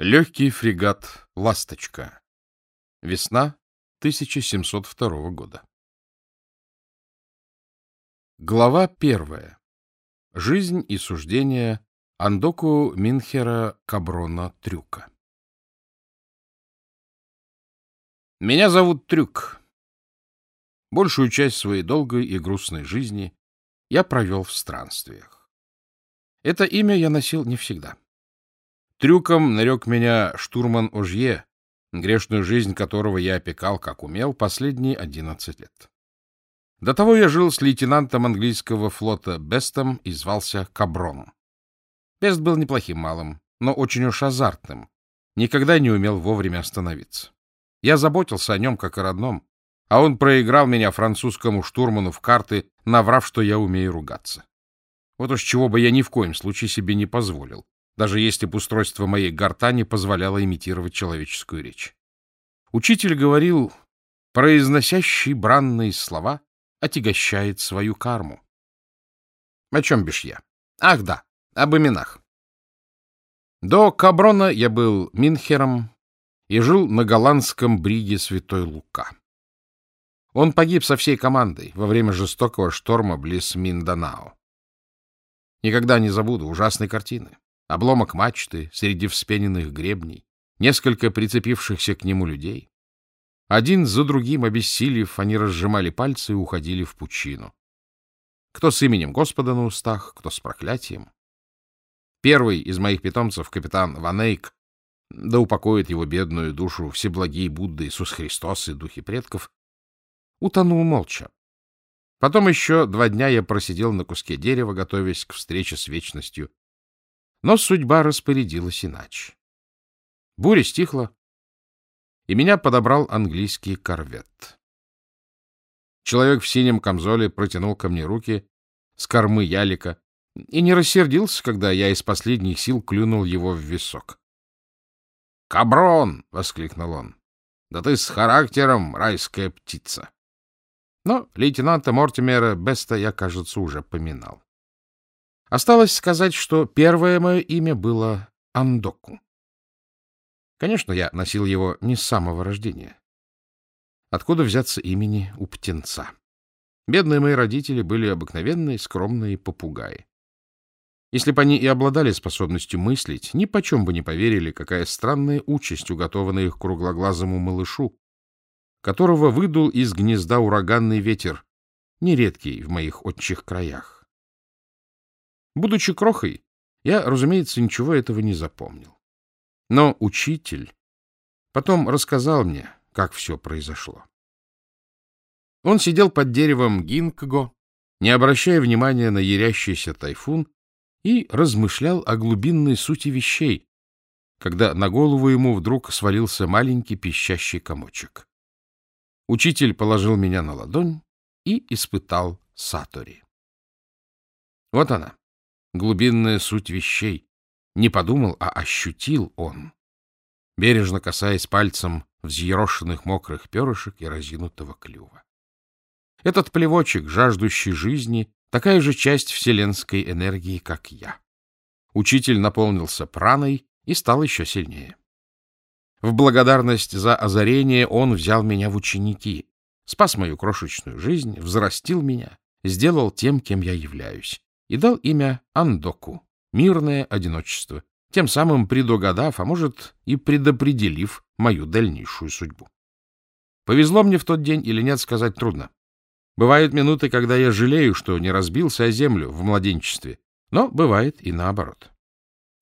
Легкий фрегат «Ласточка». Весна 1702 года. Глава первая. Жизнь и суждения Андоку Минхера Каброна Трюка. Меня зовут Трюк. Большую часть своей долгой и грустной жизни я провел в странствиях. Это имя я носил не всегда. Трюком нарек меня штурман Ожье, грешную жизнь которого я опекал, как умел, последние одиннадцать лет. До того я жил с лейтенантом английского флота Бестом и звался Каброн. Бест был неплохим малым, но очень уж азартным, никогда не умел вовремя остановиться. Я заботился о нем как о родном, а он проиграл меня французскому штурману в карты, наврав, что я умею ругаться. Вот уж чего бы я ни в коем случае себе не позволил даже если бы устройство моей гортани позволяло имитировать человеческую речь. Учитель говорил, произносящий бранные слова отягощает свою карму. О чем бишь я? Ах да, об именах. До Каброна я был Минхером и жил на голландском бриге Святой Лука. Он погиб со всей командой во время жестокого шторма близ Минданао. Никогда не забуду ужасной картины обломок мачты среди вспененных гребней, несколько прицепившихся к нему людей. Один за другим, обессилев, они разжимали пальцы и уходили в пучину. Кто с именем Господа на устах, кто с проклятием. Первый из моих питомцев, капитан Ванейк, да упокоит его бедную душу всеблагие Будда Иисус Христос и духи предков, утонул молча. Потом еще два дня я просидел на куске дерева, готовясь к встрече с вечностью, но судьба распорядилась иначе. Буря стихла, и меня подобрал английский корвет. Человек в синем камзоле протянул ко мне руки с кормы ялика и не рассердился, когда я из последних сил клюнул его в висок. «Каброн!» — воскликнул он. «Да ты с характером, райская птица!» Но лейтенанта Мортимера Беста я, кажется, уже поминал. Осталось сказать, что первое мое имя было Андоку. Конечно, я носил его не с самого рождения. Откуда взяться имени у птенца? Бедные мои родители были обыкновенные, скромные попугаи. Если бы они и обладали способностью мыслить, ни почем бы не поверили, какая странная участь уготована их круглоглазому малышу, которого выдул из гнезда ураганный ветер, нередкий в моих отчих краях. Будучи крохой, я, разумеется, ничего этого не запомнил. Но учитель потом рассказал мне, как все произошло. Он сидел под деревом гинкго, не обращая внимания на ярящийся тайфун, и размышлял о глубинной сути вещей, когда на голову ему вдруг свалился маленький пищащий комочек. Учитель положил меня на ладонь и испытал сатори. Вот она, глубинная суть вещей. Не подумал, а ощутил он, бережно касаясь пальцем взъерошенных мокрых перышек и разинутого клюва. Этот плевочек, жаждущий жизни, такая же часть вселенской энергии, как я. Учитель наполнился праной и стал еще сильнее. В благодарность за озарение он взял меня в ученики, спас мою крошечную жизнь, взрастил меня, сделал тем, кем я являюсь и дал имя Андоку — мирное одиночество, тем самым предугадав, а может и предопределив мою дальнейшую судьбу. Повезло мне в тот день или нет, сказать трудно. Бывают минуты, когда я жалею, что не разбился о землю в младенчестве, но бывает и наоборот.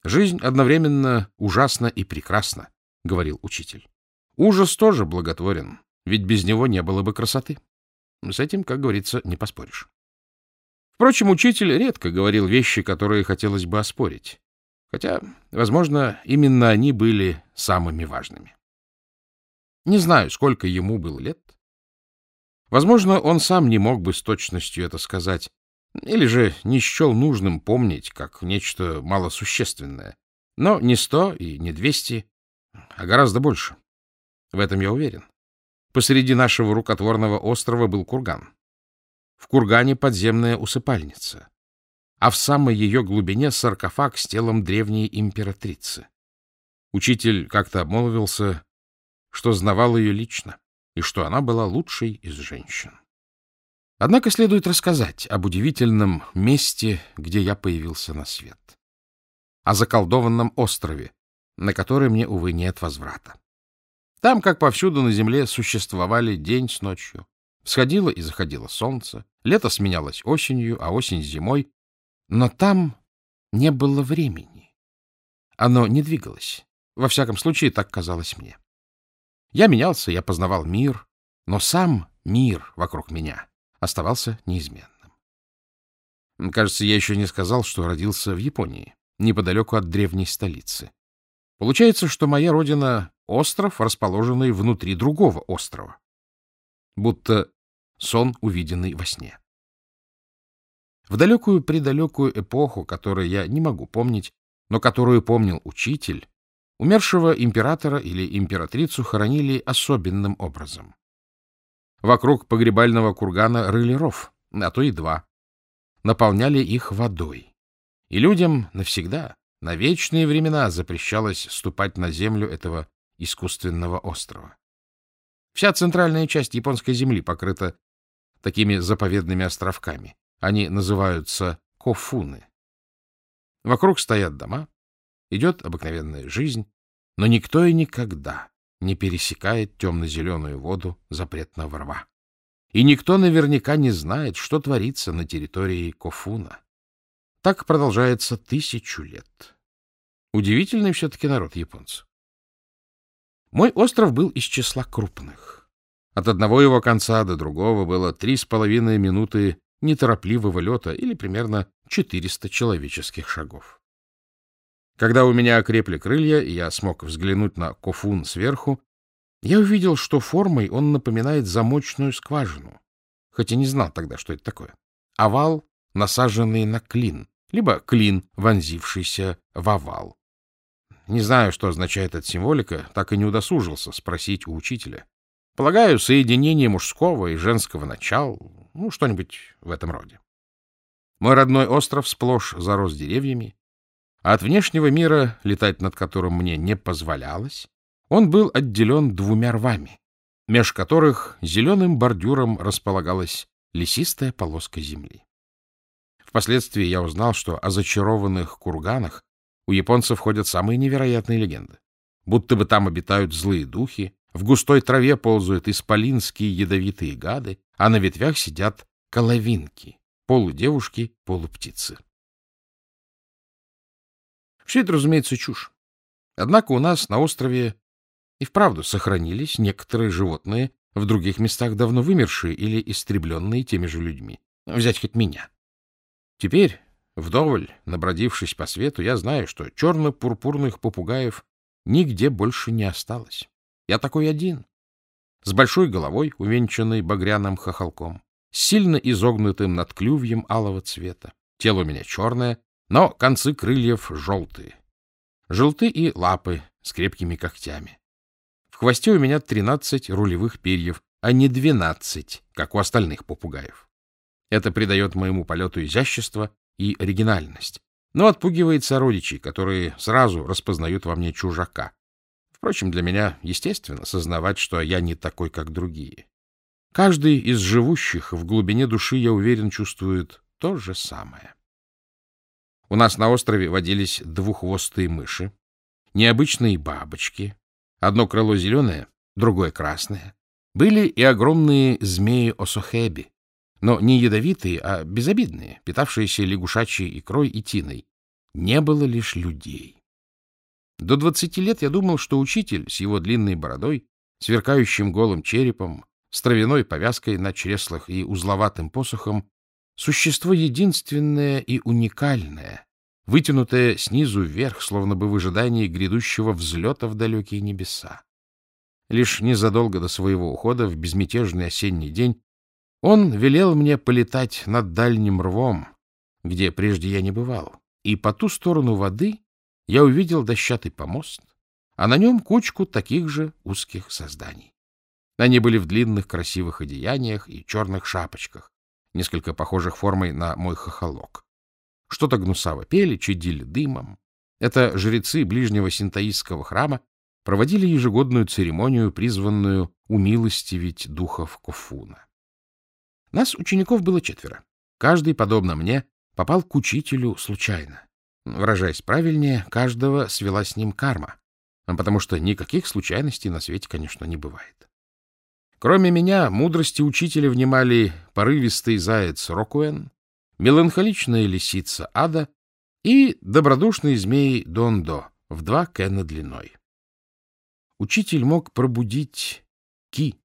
Жизнь одновременно ужасна и прекрасна, — говорил учитель. Ужас тоже благотворен, ведь без него не было бы красоты. С этим, как говорится, не поспоришь. Впрочем, учитель редко говорил вещи, которые хотелось бы оспорить. Хотя, возможно, именно они были самыми важными. Не знаю, сколько ему было лет. Возможно, он сам не мог бы с точностью это сказать, или же не счел нужным помнить, как нечто малосущественное. Но не сто и не двести, а гораздо больше. В этом я уверен. Посреди нашего рукотворного острова был курган. В кургане подземная усыпальница, а в самой ее глубине саркофаг с телом древней императрицы. Учитель как-то обмолвился, что знавал ее лично, и что она была лучшей из женщин. Однако следует рассказать об удивительном месте, где я появился на свет. О заколдованном острове, на который мне, увы, нет возврата. Там, как повсюду на земле, существовали день с ночью. Всходило и заходило солнце, лето сменялось осенью, а осень — зимой. Но там не было времени. Оно не двигалось. Во всяком случае, так казалось мне. Я менялся, я познавал мир, но сам мир вокруг меня оставался неизменным. Кажется, я еще не сказал, что родился в Японии, неподалеку от древней столицы. Получается, что моя родина — остров, расположенный внутри другого острова. Будто сон, увиденный во сне. В далекую-предалекую эпоху, которую я не могу помнить, но которую помнил учитель, умершего императора или императрицу хоронили особенным образом. Вокруг погребального кургана рыли ров, а то и два. Наполняли их водой. И людям навсегда, на вечные времена запрещалось ступать на землю этого искусственного острова. Вся центральная часть японской земли покрыта такими заповедными островками. Они называются кофуны. Вокруг стоят дома, идет обыкновенная жизнь, но никто и никогда не пересекает темно-зеленую воду запретного рва. И никто наверняка не знает, что творится на территории Кофуна. Так продолжается тысячу лет. Удивительный все-таки народ японцы. Мой остров был из числа крупных. От одного его конца до другого было три с половиной минуты неторопливого лета или примерно 400 человеческих шагов. Когда у меня окрепли крылья, и я смог взглянуть на Кофун сверху, я увидел, что формой он напоминает замочную скважину, хотя не знал тогда, что это такое. Овал, насаженный на клин, либо клин, вонзившийся в овал. Не знаю, что означает эта символика, так и не удосужился спросить у учителя. Полагаю, соединение мужского и женского начал, ну, что-нибудь в этом роде. Мой родной остров сплошь зарос деревьями, а от внешнего мира, летать над которым мне не позволялось, он был отделен двумя рвами, меж которых зеленым бордюром располагалась лесистая полоска земли. Впоследствии я узнал, что о зачарованных курганах у японцев ходят самые невероятные легенды. Будто бы там обитают злые духи, в густой траве ползают исполинские ядовитые гады, а на ветвях сидят коловинки, полудевушки, полуптицы. Все это, разумеется, чушь. Однако у нас на острове и вправду сохранились некоторые животные, в других местах давно вымершие или истребленные теми же людьми. Взять хоть меня. Теперь, вдоволь, набродившись по свету, я знаю, что черно-пурпурных попугаев нигде больше не осталось. Я такой один. С большой головой, увенчанной багряным хохолком, сильно изогнутым над клювьем алого цвета. Тело у меня черное, но концы крыльев желтые. Желты и лапы с крепкими когтями. В хвосте у меня тринадцать рулевых перьев, а не двенадцать, как у остальных попугаев. Это придает моему полету изящество и оригинальность, но отпугивает сородичей, которые сразу распознают во мне чужака. Впрочем, для меня естественно сознавать, что я не такой, как другие. Каждый из живущих в глубине души, я уверен, чувствует то же самое. У нас на острове водились двуххвостые мыши, необычные бабочки, одно крыло зеленое, другое красное. Были и огромные змеи-осохеби, но не ядовитые, а безобидные, питавшиеся лягушачьей икрой и тиной. Не было лишь людей. До двадцати лет я думал, что учитель с его длинной бородой, сверкающим голым черепом, с травяной повязкой на чреслах и узловатым посохом Существо единственное и уникальное, вытянутое снизу вверх, словно бы в ожидании грядущего взлета в далекие небеса. Лишь незадолго до своего ухода в безмятежный осенний день он велел мне полетать над дальним рвом, где прежде я не бывал, и по ту сторону воды я увидел дощатый помост, а на нем кучку таких же узких созданий. Они были в длинных красивых одеяниях и черных шапочках, несколько похожих формой на мой хохолок. Что-то гнусаво пели, чадили дымом. Это жрецы ближнего синтаистского храма проводили ежегодную церемонию, призванную умилостивить духов Кофуна. Нас, учеников, было четверо. Каждый, подобно мне, попал к учителю случайно. Выражаясь правильнее, каждого свела с ним карма, потому что никаких случайностей на свете, конечно, не бывает. Кроме меня, мудрости учителя внимали порывистый заяц Рокуэн, меланхоличная лисица Ада и добродушный змей Дондо в два кена длиной. Учитель мог пробудить ки,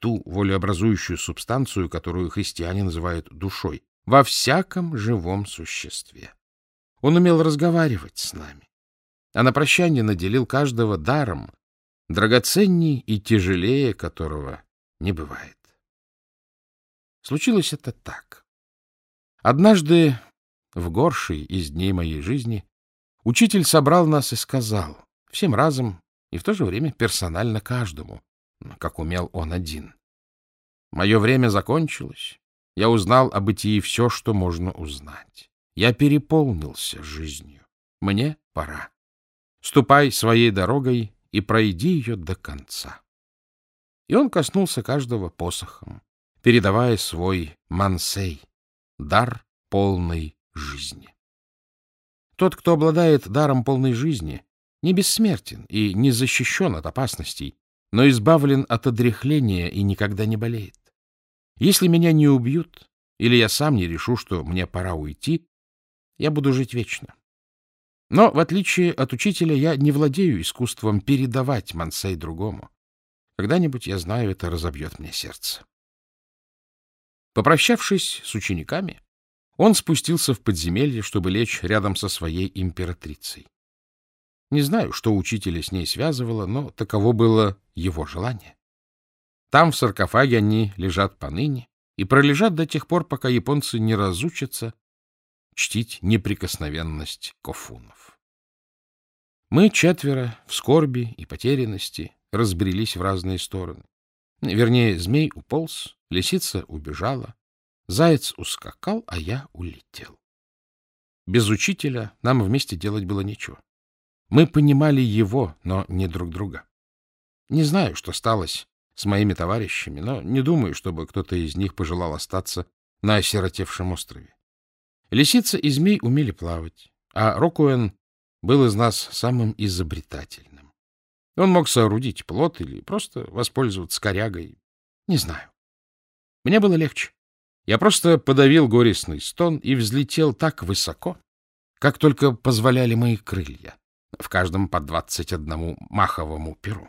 ту волеобразующую субстанцию, которую христиане называют душой, во всяком живом существе. Он умел разговаривать с нами, а на прощание наделил каждого даром, драгоценней и тяжелее которого не бывает. Случилось это так. Однажды в горший из дней моей жизни учитель собрал нас и сказал, всем разом и в то же время персонально каждому, как умел он один. Мое время закончилось. Я узнал о бытии все, что можно узнать. Я переполнился жизнью. Мне пора. Ступай своей дорогой и пройди ее до конца. И он коснулся каждого посохом, передавая свой мансей, дар полной жизни. Тот, кто обладает даром полной жизни, не бессмертен и не защищен от опасностей, но избавлен от одряхления и никогда не болеет. Если меня не убьют, или я сам не решу, что мне пора уйти, я буду жить вечно. Но, в отличие от учителя, я не владею искусством передавать Мансей другому. Когда-нибудь, я знаю, это разобьет мне сердце. Попрощавшись с учениками, он спустился в подземелье, чтобы лечь рядом со своей императрицей. Не знаю, что учителя с ней связывало, но таково было его желание. Там, в саркофаге, они лежат поныне и пролежат до тех пор, пока японцы не разучатся чтить неприкосновенность кофунов. Мы четверо в скорби и потерянности разбрелись в разные стороны. Вернее, змей уполз, лисица убежала, Заяц ускакал, а я улетел. Без учителя нам вместе делать было нечего. Мы понимали его, но не друг друга. Не знаю, что сталось с моими товарищами, но не думаю, чтобы кто-то из них пожелал остаться на осиротевшем острове. Лисица и змей умели плавать, а Рокуэн был из нас самым изобретательным. Он мог соорудить плот или просто воспользоваться корягой. Не знаю. Мне было легче. Я просто подавил горестный стон и взлетел так высоко, как только позволяли мои крылья, в каждом по двадцать одному маховому перу.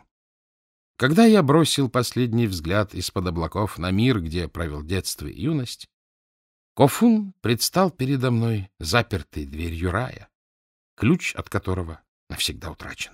Когда я бросил последний взгляд из-под облаков на мир, где провел детство и юность, Кофун предстал передо мной запертой дверью рая, ключ от которого навсегда утрачен.